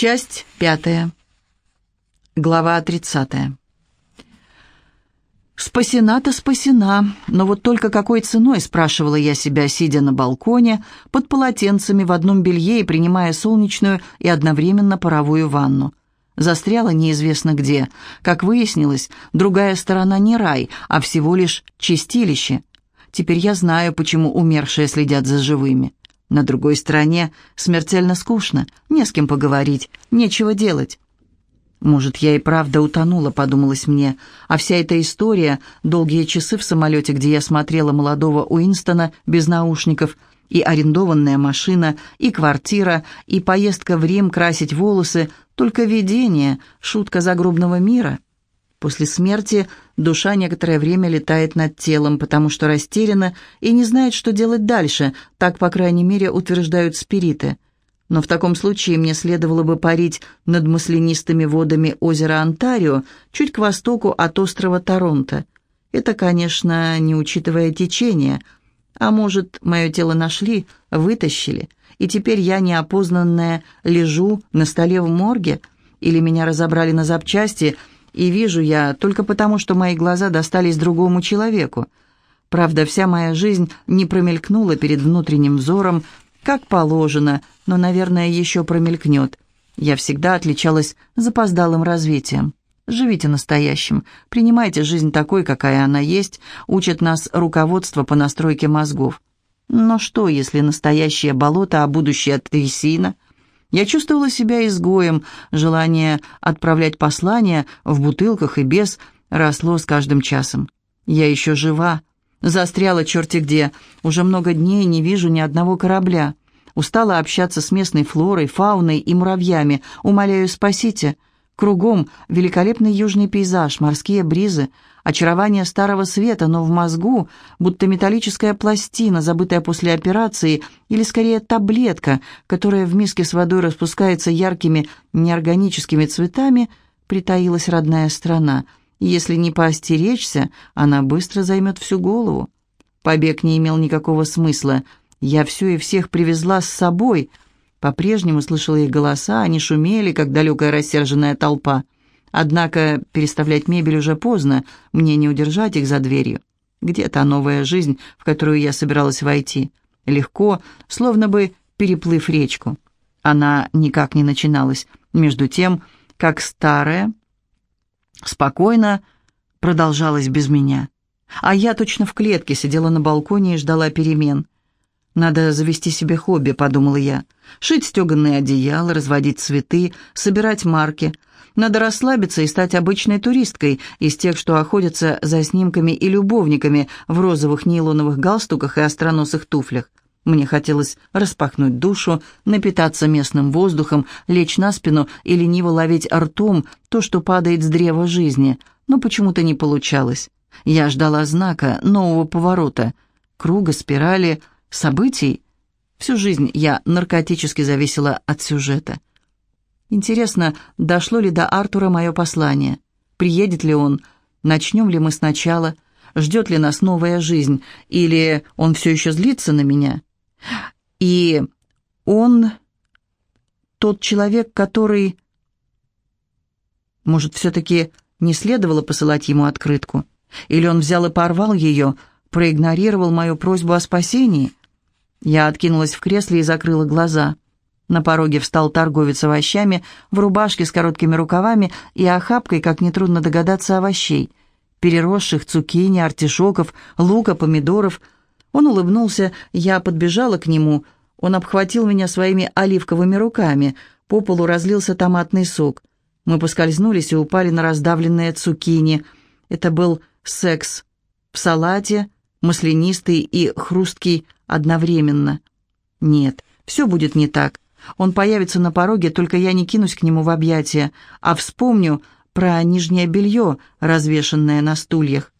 Часть пятая. Глава тридцатая. Спасена-то спасена, но вот только какой ценой, спрашивала я себя, сидя на балконе, под полотенцами в одном белье и принимая солнечную и одновременно паровую ванну. Застряла неизвестно где. Как выяснилось, другая сторона не рай, а всего лишь чистилище. Теперь я знаю, почему умершие следят за живыми. На другой стороне смертельно скучно, не с кем поговорить, нечего делать. «Может, я и правда утонула», — подумалось мне, а вся эта история, долгие часы в самолете, где я смотрела молодого Уинстона без наушников, и арендованная машина, и квартира, и поездка в Рим красить волосы, только видение, шутка загробного мира — После смерти душа некоторое время летает над телом, потому что растеряна и не знает, что делать дальше, так, по крайней мере, утверждают спириты. Но в таком случае мне следовало бы парить над маслянистыми водами озера Онтарио, чуть к востоку от острова Торонто. Это, конечно, не учитывая течение. А может, мое тело нашли, вытащили, и теперь я неопознанная лежу на столе в морге, или меня разобрали на запчасти – и вижу я только потому, что мои глаза достались другому человеку. Правда, вся моя жизнь не промелькнула перед внутренним взором, как положено, но, наверное, еще промелькнет. Я всегда отличалась запоздалым развитием. Живите настоящим, принимайте жизнь такой, какая она есть, учит нас руководство по настройке мозгов. Но что, если настоящее болото, а будущее трясина – я чувствовала себя изгоем, желание отправлять послания в бутылках и без росло с каждым часом. Я еще жива, застряла черти где, уже много дней не вижу ни одного корабля. Устала общаться с местной флорой, фауной и муравьями. Умоляю, спасите. Кругом великолепный южный пейзаж, морские бризы, очарование старого света, но в мозгу будто металлическая пластина, забытая после операции, или скорее таблетка, которая в миске с водой распускается яркими неорганическими цветами, притаилась родная страна. если не поостеречься, она быстро займет всю голову. Побег не имел никакого смысла. Я все и всех привезла с собой — по-прежнему слышала их голоса, они шумели, как далекая рассерженная толпа. Однако переставлять мебель уже поздно, мне не удержать их за дверью. Где та новая жизнь, в которую я собиралась войти? Легко, словно бы переплыв речку. Она никак не начиналась, между тем, как старая, спокойно продолжалась без меня. А я точно в клетке сидела на балконе и ждала перемен. «Надо завести себе хобби», — подумала я. «Шить стеганные одеяла, разводить цветы, собирать марки. Надо расслабиться и стать обычной туристкой, из тех, что охотятся за снимками и любовниками в розовых нейлоновых галстуках и остроносых туфлях. Мне хотелось распахнуть душу, напитаться местным воздухом, лечь на спину и лениво ловить ртом то, что падает с древа жизни, но почему-то не получалось. Я ждала знака, нового поворота, круга, спирали — событий. Всю жизнь я наркотически зависела от сюжета. Интересно, дошло ли до Артура мое послание? Приедет ли он? Начнем ли мы сначала? Ждет ли нас новая жизнь? Или он все еще злится на меня? И он тот человек, который... Может, все-таки не следовало посылать ему открытку? Или он взял и порвал ее, проигнорировал мою просьбу о спасении? Я откинулась в кресле и закрыла глаза. На пороге встал торговец овощами в рубашке с короткими рукавами и охапкой, как нетрудно догадаться, овощей. Переросших цукини, артишоков, лука, помидоров. Он улыбнулся, я подбежала к нему. Он обхватил меня своими оливковыми руками. По полу разлился томатный сок. Мы поскользнулись и упали на раздавленные цукини. Это был секс в салате, маслянистый и хрусткий одновременно. Нет, все будет не так. Он появится на пороге, только я не кинусь к нему в объятия, а вспомню про нижнее белье, развешенное на стульях.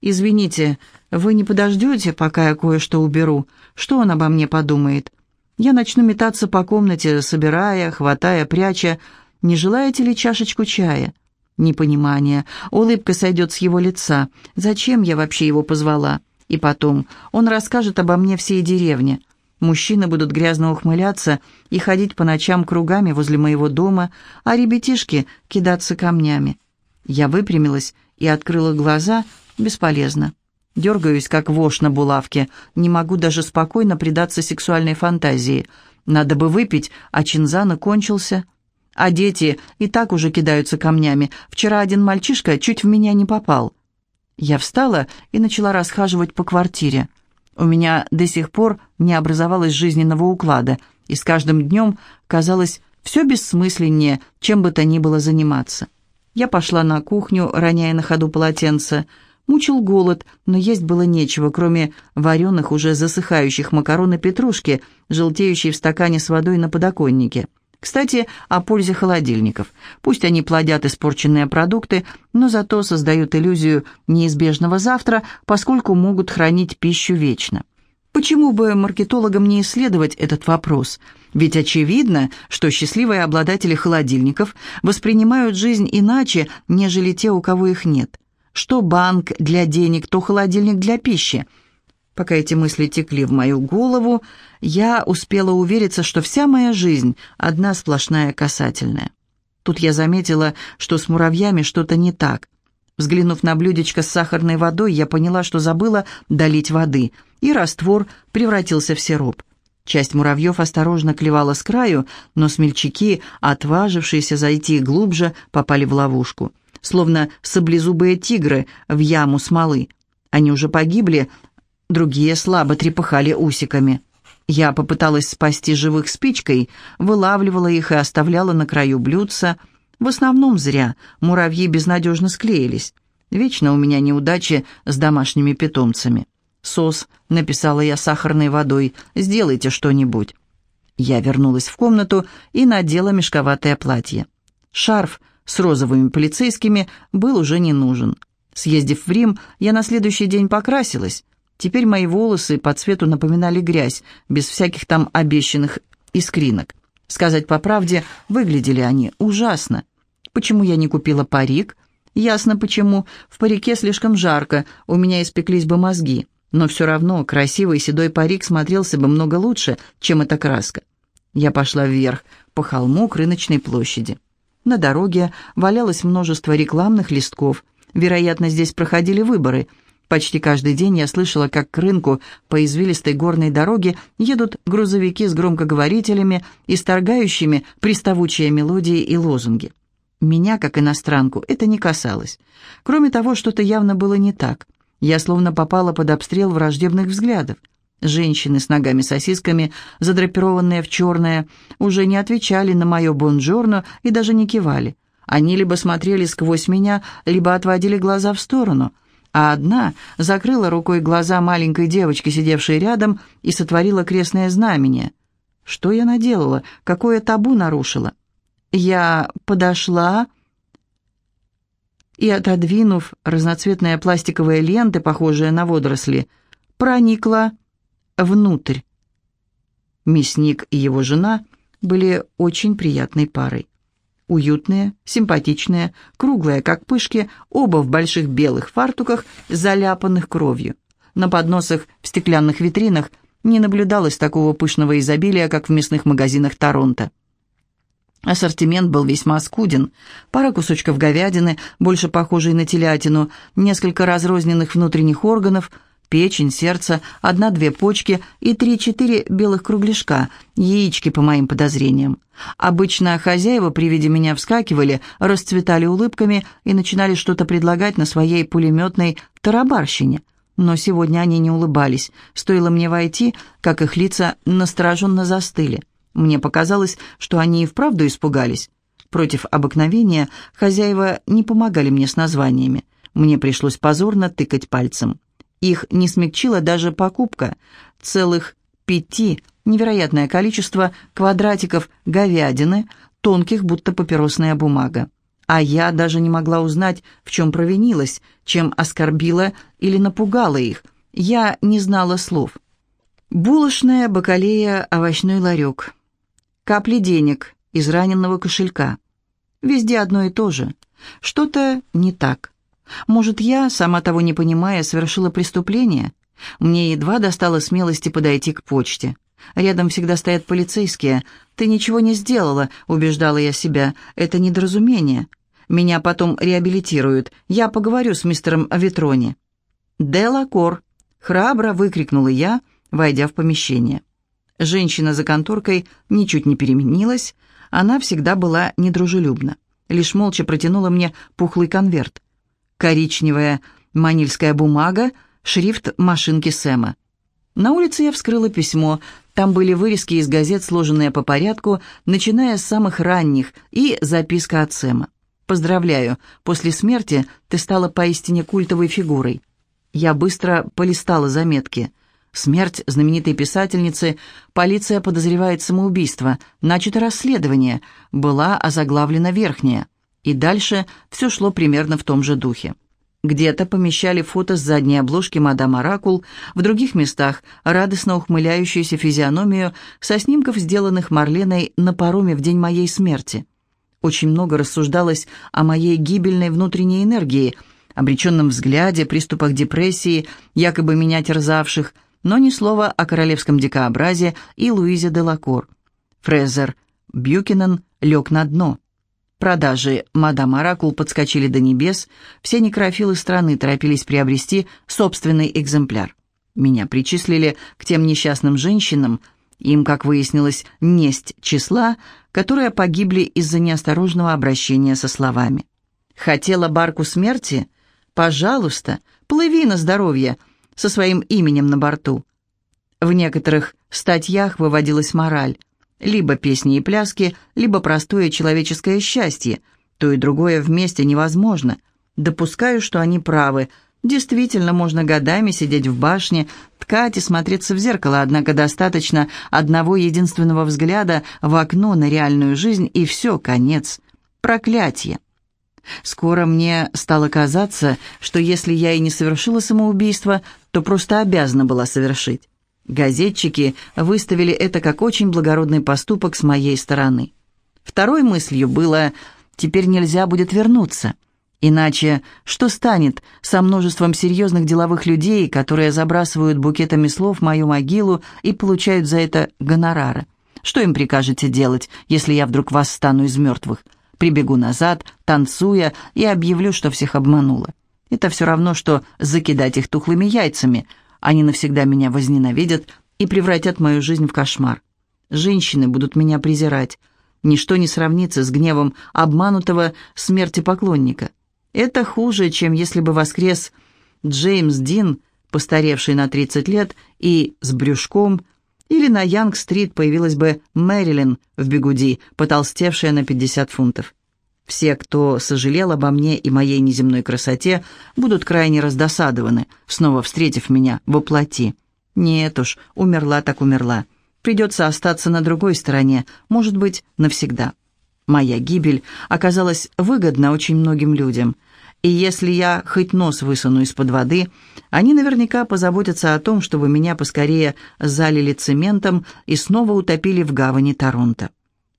«Извините, вы не подождете, пока я кое-что уберу? Что он обо мне подумает? Я начну метаться по комнате, собирая, хватая, пряча. Не желаете ли чашечку чая?» Непонимание. Улыбка сойдет с его лица. Зачем я вообще его позвала? И потом, он расскажет обо мне всей деревне. Мужчины будут грязно ухмыляться и ходить по ночам кругами возле моего дома, а ребятишки кидаться камнями. Я выпрямилась и открыла глаза. Бесполезно. Дергаюсь, как вошь на булавке. Не могу даже спокойно предаться сексуальной фантазии. Надо бы выпить, а чинзана кончился. А дети и так уже кидаются камнями. Вчера один мальчишка чуть в меня не попал. Я встала и начала расхаживать по квартире. У меня до сих пор не образовалось жизненного уклада, и с каждым днем казалось все бессмысленнее, чем бы то ни было заниматься. Я пошла на кухню, роняя на ходу полотенце. Мучил голод, но есть было нечего, кроме вареных, уже засыхающих макарон и петрушки, желтеющей в стакане с водой на подоконнике. Кстати, о пользе холодильников. Пусть они плодят испорченные продукты, но зато создают иллюзию неизбежного завтра, поскольку могут хранить пищу вечно. Почему бы маркетологам не исследовать этот вопрос? Ведь очевидно, что счастливые обладатели холодильников воспринимают жизнь иначе, нежели те, у кого их нет. Что банк для денег, то холодильник для пищи – Пока эти мысли текли в мою голову, я успела увериться, что вся моя жизнь – одна сплошная касательная. Тут я заметила, что с муравьями что-то не так. Взглянув на блюдечко с сахарной водой, я поняла, что забыла долить воды, и раствор превратился в сироп. Часть муравьев осторожно клевала с краю, но смельчаки, отважившиеся зайти глубже, попали в ловушку. Словно саблезубые тигры в яму смолы. Они уже погибли, другие слабо трепыхали усиками. Я попыталась спасти живых спичкой, вылавливала их и оставляла на краю блюдца. В основном зря, муравьи безнадежно склеились. Вечно у меня неудачи с домашними питомцами. «Сос», — написала я сахарной водой, — «сделайте что-нибудь». Я вернулась в комнату и надела мешковатое платье. Шарф с розовыми полицейскими был уже не нужен. Съездив в Рим, я на следующий день покрасилась. Теперь мои волосы по цвету напоминали грязь, без всяких там обещанных искринок. Сказать по правде, выглядели они ужасно. Почему я не купила парик? Ясно почему. В парике слишком жарко, у меня испеклись бы мозги. Но все равно красивый седой парик смотрелся бы много лучше, чем эта краска. Я пошла вверх, по холму к рыночной площади. На дороге валялось множество рекламных листков. Вероятно, здесь проходили выборы – Почти каждый день я слышала, как к рынку по извилистой горной дороге едут грузовики с громкоговорителями, исторгающими приставучие мелодии и лозунги. Меня, как иностранку, это не касалось. Кроме того, что-то явно было не так. Я словно попала под обстрел враждебных взглядов. Женщины с ногами-сосисками, задрапированные в черное, уже не отвечали на мое бонжорно и даже не кивали. Они либо смотрели сквозь меня, либо отводили глаза в сторону — а одна закрыла рукой глаза маленькой девочки, сидевшей рядом, и сотворила крестное знамение. Что я наделала? Какое табу нарушила? Я подошла и, отодвинув разноцветные пластиковые ленты, похожие на водоросли, проникла внутрь. Мясник и его жена были очень приятной парой. Уютные, симпатичные, круглые, как пышки, оба в больших белых фартуках, заляпанных кровью. На подносах в стеклянных витринах не наблюдалось такого пышного изобилия, как в мясных магазинах Торонто. Ассортимент был весьма скуден. Пара кусочков говядины, больше похожей на телятину, несколько разрозненных внутренних органов – печень, сердце, одна-две почки и три-четыре белых кругляшка, яички, по моим подозрениям. Обычно хозяева при виде меня вскакивали, расцветали улыбками и начинали что-то предлагать на своей пулеметной тарабарщине. Но сегодня они не улыбались. Стоило мне войти, как их лица настороженно застыли. Мне показалось, что они и вправду испугались. Против обыкновения хозяева не помогали мне с названиями. Мне пришлось позорно тыкать пальцем. Их не смягчила даже покупка целых пяти, невероятное количество квадратиков говядины, тонких, будто папиросная бумага. А я даже не могла узнать, в чем провинилась, чем оскорбила или напугала их. Я не знала слов. Булочная, бакалея, овощной ларек. Капли денег из раненного кошелька. Везде одно и то же. Что-то не так. Может, я, сама того не понимая, совершила преступление? Мне едва достало смелости подойти к почте. Рядом всегда стоят полицейские. «Ты ничего не сделала», — убеждала я себя. «Это недоразумение. Меня потом реабилитируют. Я поговорю с мистером Витрони». «Делакор!» — храбро выкрикнула я, войдя в помещение. Женщина за конторкой ничуть не переменилась, она всегда была недружелюбна. Лишь молча протянула мне пухлый конверт. Коричневая манильская бумага, шрифт машинки Сэма. На улице я вскрыла письмо. Там были вырезки из газет, сложенные по порядку, начиная с самых ранних, и записка от Сэма. «Поздравляю, после смерти ты стала поистине культовой фигурой». Я быстро полистала заметки – Смерть знаменитой писательницы, полиция подозревает самоубийство, начато расследование, была озаглавлена верхняя. И дальше все шло примерно в том же духе. Где-то помещали фото с задней обложки мадам Оракул, в других местах радостно ухмыляющуюся физиономию со снимков, сделанных Марленой на пароме в день моей смерти. Очень много рассуждалось о моей гибельной внутренней энергии, обреченном взгляде, приступах депрессии, якобы меня терзавших, но ни слова о королевском дикообразе и Луизе де Лакор. Фрезер Бьюкинен лег на дно. Продажи «Мадам Оракул» подскочили до небес, все некрофилы страны торопились приобрести собственный экземпляр. Меня причислили к тем несчастным женщинам, им, как выяснилось, несть числа, которые погибли из-за неосторожного обращения со словами. «Хотела барку смерти? Пожалуйста, плыви на здоровье!» со своим именем на борту. В некоторых статьях выводилась мораль. Либо песни и пляски, либо простое человеческое счастье. То и другое вместе невозможно. Допускаю, что они правы. Действительно, можно годами сидеть в башне, ткать и смотреться в зеркало, однако достаточно одного единственного взгляда в окно на реальную жизнь, и все, конец. Проклятие. Скоро мне стало казаться, что если я и не совершила самоубийство, то просто обязана была совершить. Газетчики выставили это как очень благородный поступок с моей стороны. Второй мыслью было «теперь нельзя будет вернуться». Иначе что станет со множеством серьезных деловых людей, которые забрасывают букетами слов мою могилу и получают за это гонорары? Что им прикажете делать, если я вдруг восстану из мертвых? Прибегу назад, танцуя, и объявлю, что всех обманула. Это все равно, что закидать их тухлыми яйцами. Они навсегда меня возненавидят и превратят мою жизнь в кошмар. Женщины будут меня презирать. Ничто не сравнится с гневом обманутого смерти поклонника. Это хуже, чем если бы воскрес Джеймс Дин, постаревший на 30 лет и с брюшком, или на Янг-стрит появилась бы Мэрилин в бегуди, потолстевшая на 50 фунтов. Все, кто сожалел обо мне и моей неземной красоте, будут крайне раздосадованы, снова встретив меня во плоти. Нет уж, умерла так умерла. Придется остаться на другой стороне, может быть, навсегда. Моя гибель оказалась выгодна очень многим людям – и если я хоть нос высуну из-под воды, они наверняка позаботятся о том, чтобы меня поскорее залили цементом и снова утопили в гавани Торонто.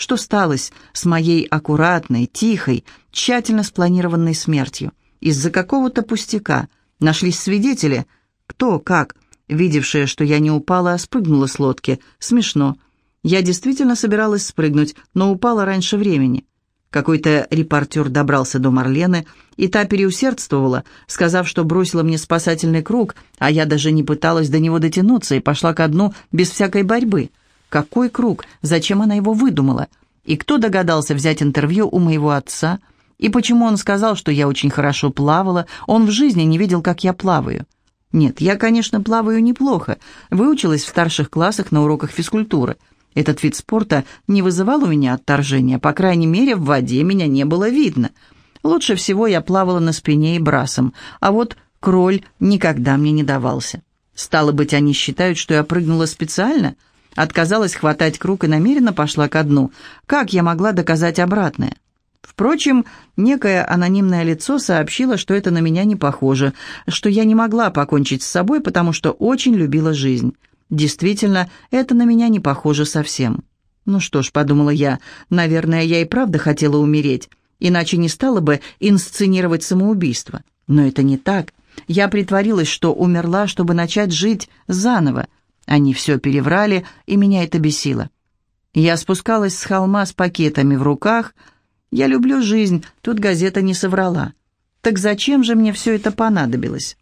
Что сталось с моей аккуратной, тихой, тщательно спланированной смертью? Из-за какого-то пустяка. Нашлись свидетели? Кто, как? Видевшая, что я не упала, а спрыгнула с лодки. Смешно. Я действительно собиралась спрыгнуть, но упала раньше времени. Какой-то репортер добрался до Марлены, и та переусердствовала, сказав, что бросила мне спасательный круг, а я даже не пыталась до него дотянуться и пошла ко дну без всякой борьбы. Какой круг? Зачем она его выдумала? И кто догадался взять интервью у моего отца? И почему он сказал, что я очень хорошо плавала? Он в жизни не видел, как я плаваю. Нет, я, конечно, плаваю неплохо. Выучилась в старших классах на уроках физкультуры – этот вид спорта не вызывал у меня отторжения, по крайней мере, в воде меня не было видно. Лучше всего я плавала на спине и брасом, а вот кроль никогда мне не давался. Стало быть, они считают, что я прыгнула специально? Отказалась хватать круг и намеренно пошла ко дну. Как я могла доказать обратное? Впрочем, некое анонимное лицо сообщило, что это на меня не похоже, что я не могла покончить с собой, потому что очень любила жизнь. Действительно, это на меня не похоже совсем. Ну что ж, подумала я, наверное, я и правда хотела умереть, иначе не стала бы инсценировать самоубийство. Но это не так. Я притворилась, что умерла, чтобы начать жить заново. Они все переврали, и меня это бесило. Я спускалась с холма с пакетами в руках. Я люблю жизнь, тут газета не соврала. Так зачем же мне все это понадобилось?